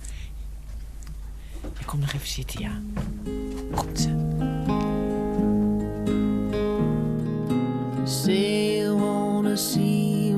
Je komt nog even zitten, ja. Komt ze. Say you wanna see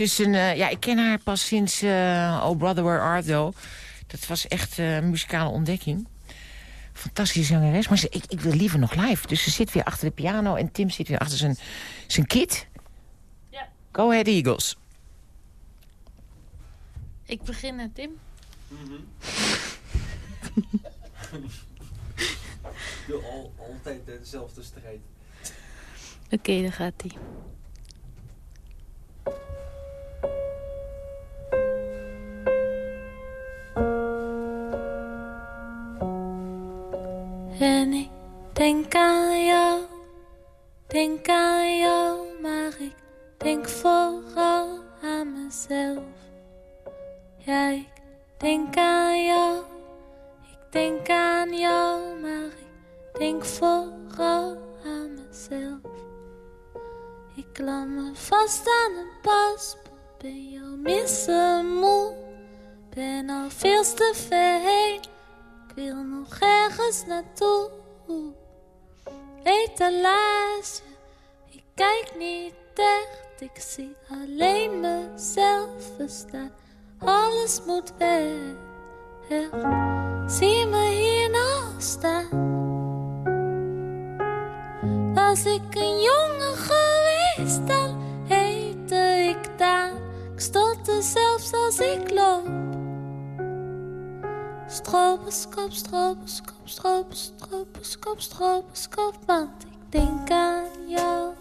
Is dus een... eh, ja, ik ken haar pas sinds eh, Oh Brother Where Art Thou. Dat was echt eh, een muzikale ontdekking. Fantastische zangeres. Maar ze, ik, ik wil liever nog live. Dus ze zit weer achter de piano en Tim zit weer achter zijn, zijn kit. Ja. Go ahead, Eagles. Ik begin, hè, Tim. (laughs) Doe altijd dezelfde strijd. Oké, daar gaat hij. En ik denk aan jou, denk aan jou, maar ik denk vooral aan mezelf. Ja, ik denk aan jou, ik denk aan jou, maar ik denk vooral aan mezelf. Ik klam me vast aan een paspoort, ben jou missen moe. Ben al veel te ver wil nog ergens naartoe. Etalage, ik kijk niet echt, ik zie alleen mezelf verstaan. Alles moet weg, zie me hier nog staan. Was ik een jongen geweest, dan heette ik Daan. Ik stotte zelfs als ik loop. Stroboscoop, stroboscoop, stroboscoop, stroboscoop, stroboscoop. Want ik denk aan jou,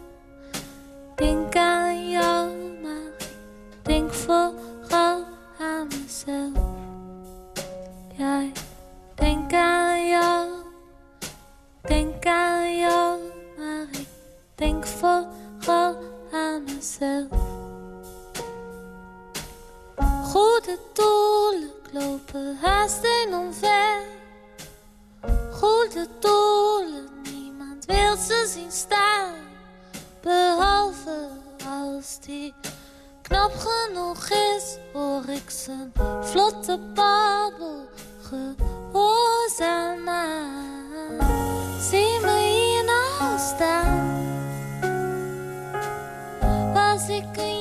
denk aan jou, maar ik denk vooral aan mezelf. Ja, ik denk aan jou, denk aan jou, maar ik denk vooral aan mezelf. Goede doelen lopen haast en omver. Goede doelen, niemand wil ze zien staan. Behalve als die knap genoeg is, hoor ik zijn vlotte babbel gehoorzaam aan. Zie me hier nou staan. Was ik een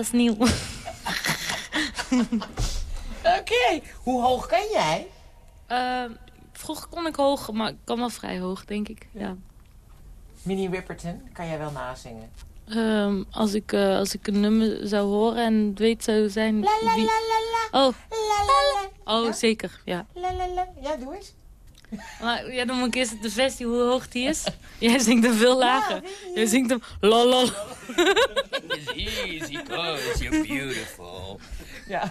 dat is nieuw. (laughs) Oké, hoe hoog kan jij? Eh, vroeger kon ik hoog, maar ik kan wel vrij hoog, denk ik. Ja. Minnie Ripperton, kan jij wel nazingen? Ehm, als, ik, eh, als ik een nummer zou horen en het weet zou zijn... La la wie- la la la. Oh, La la la. oh Ja? zeker, ja. La la la. Ja, doe eens. Maar ja, dan moet ik eerst de versie hoe hoog die is. Jij zingt hem veel lager. Jij zingt hem la. easy cause you're beautiful. Ja.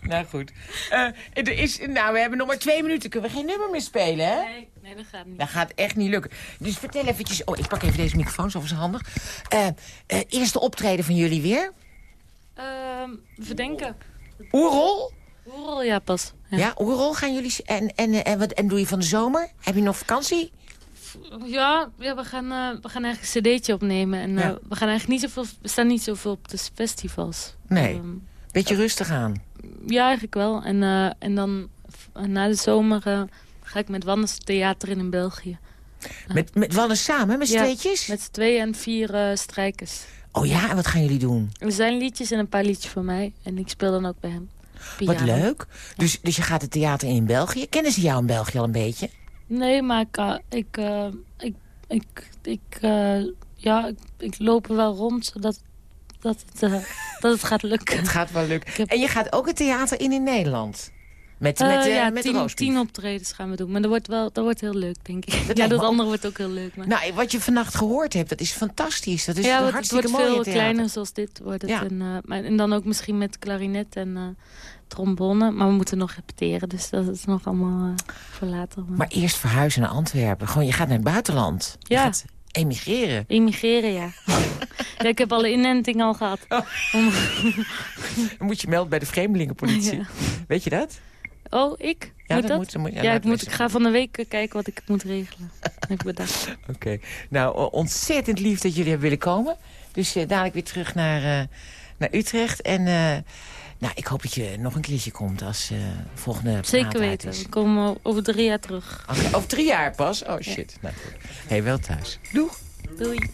Nou goed. Eh, er is, nou, we hebben nog maar twee minuten. Kunnen we geen nummer meer spelen, hè? Nee, nee, dat gaat niet. Dat gaat echt niet lukken. Dus vertel eventjes... Oh, ik pak even deze microfoon, zo is handig. Eh, eh, eerste optreden van jullie weer? Ehm, verdenken. Oerol? Ja, pas. Ja, Ja. Oerol gaan jullie... En, en, eh, en, wat, en doe je van de zomer? Heb je nog vakantie? Ja, ja we, gaan, eh, we gaan eigenlijk een cd'tje opnemen. En eh, Ja. we gaan eigenlijk niet zoveel... We staan niet zoveel op de festivals. Nee. Ehm, Beetje rustig aan. ja, eigenlijk wel. En, en dan na de zomer ga ik met Wannes theater in in België. Met, met Wannes samen, met z'n Ja, tweetjes? Met z'n tweeën en vier strijkers. Oh ja, en wat gaan jullie doen? Er zijn liedjes en een paar liedjes van mij. En ik speel dan ook bij hem. Wat leuk. Dus, dus je gaat het theater in in België. Kennen ze jou in België al een beetje? Nee, maar ik, eh, ik, eh, ik, ik, ik, eh, ja, ik, ik loop er wel rond zodat dat het, (laughs) dat het gaat lukken. Het gaat wel lukken. Ik heb- En je gaat ook het theater in in Nederland? Met, met, ja, met tien, tien optredens gaan we doen. Maar dat wordt, wel, dat wordt heel leuk, denk ik. ja, dat andere wordt ook heel leuk. Maar... Nou, wat je vannacht gehoord hebt, dat is fantastisch. Dat is ja, een het, het hartstikke wordt mooi veel theater. kleiner zoals dit wordt het. Ja. En, maar, en dan ook misschien met klarinet en trombone. Maar we moeten nog repeteren, dus dat is nog allemaal eh, voor later. Maar... Maar eerst verhuizen naar Antwerpen. Gewoon, je gaat naar het buitenland. Je Ja. gaat emigreren. Immigreren, ja. (laughs) ja. Ik heb alle inenting al gehad. Om- (laughs) Dan moet je melden bij de vreemdelingenpolitie. Ja. Weet je dat? Oh, ik? Ja, moet dat dat? moet- ja, ja, ik, moet, ik ga van de week kijken wat ik moet regelen. Heb ik bedacht. (laughs) Oké. Nou, ontzettend lief dat jullie hebben willen komen. Dus eh, dadelijk weer terug naar, eh, naar Utrecht. En nou, ik hoop dat je nog een keertje komt als eh volgende Zeker weten. is. We komen over drie jaar terug. Over drie jaar pas? Oh shit. Nou goed. Hey, wel thuis. Doeg. Doei.